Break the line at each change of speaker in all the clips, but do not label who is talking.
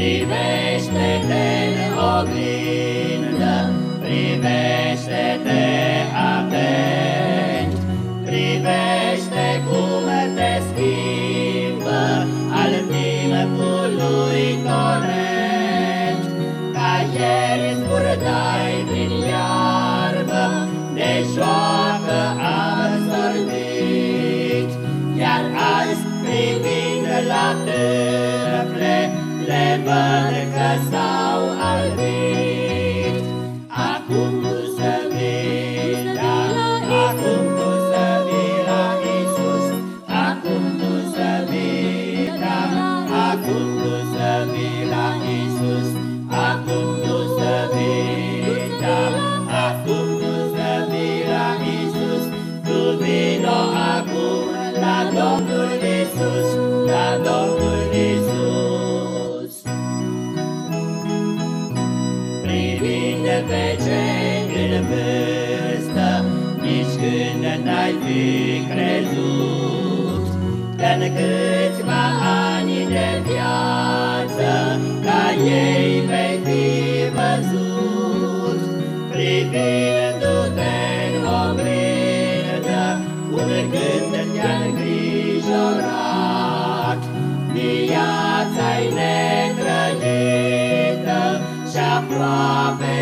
Privește-te în oglindă, privește-te atent, privește cum te schimbă al timpului torent. Ca ieri zburdai prin iarbă, de joacă am sorbit, iar azi privind la târple, le văd că s-au albit. Acum tu să vii, da, acum tu să vii la Iisus, acum tu să vii, da, acum tu să vii la Iisus, acum tu să vii, da, acum tu să vii la Iisus, tu vino acum la Domnul Iisus, Nici când n-ai fi crezut. Că-n câțiva ani de viață Ca ei vei fi văzut. Privindu-te în oglindă Un gând te-a îngrijorat. Viața-i netrăită Și aproape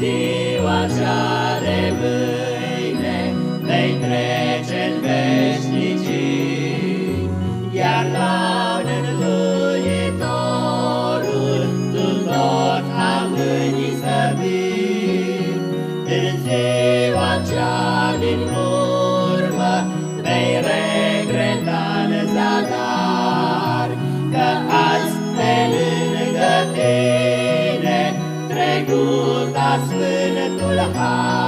ziua cea de vânt, vei trece în veșnicii, iar la Mântuitorul tu tot amâni să vii. În ziua cea din urmă vei regreta în zadar, că azi pe lângă tine trecuta Sfântul Har.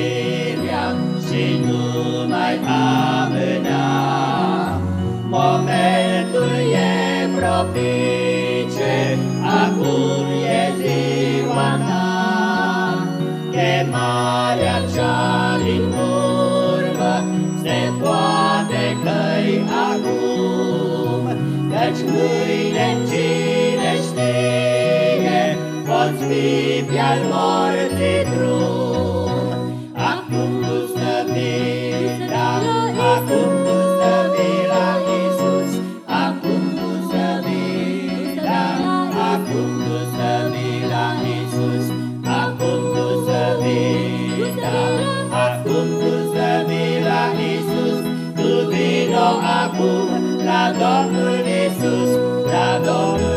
nu mai amâna. Momentul e propice, acum e ziua ta. Chemarea cea din urmă se poate căi acum, Căci mâine cine știe, poți fi pe-al morții drum. la Domnul Isus, la Domnul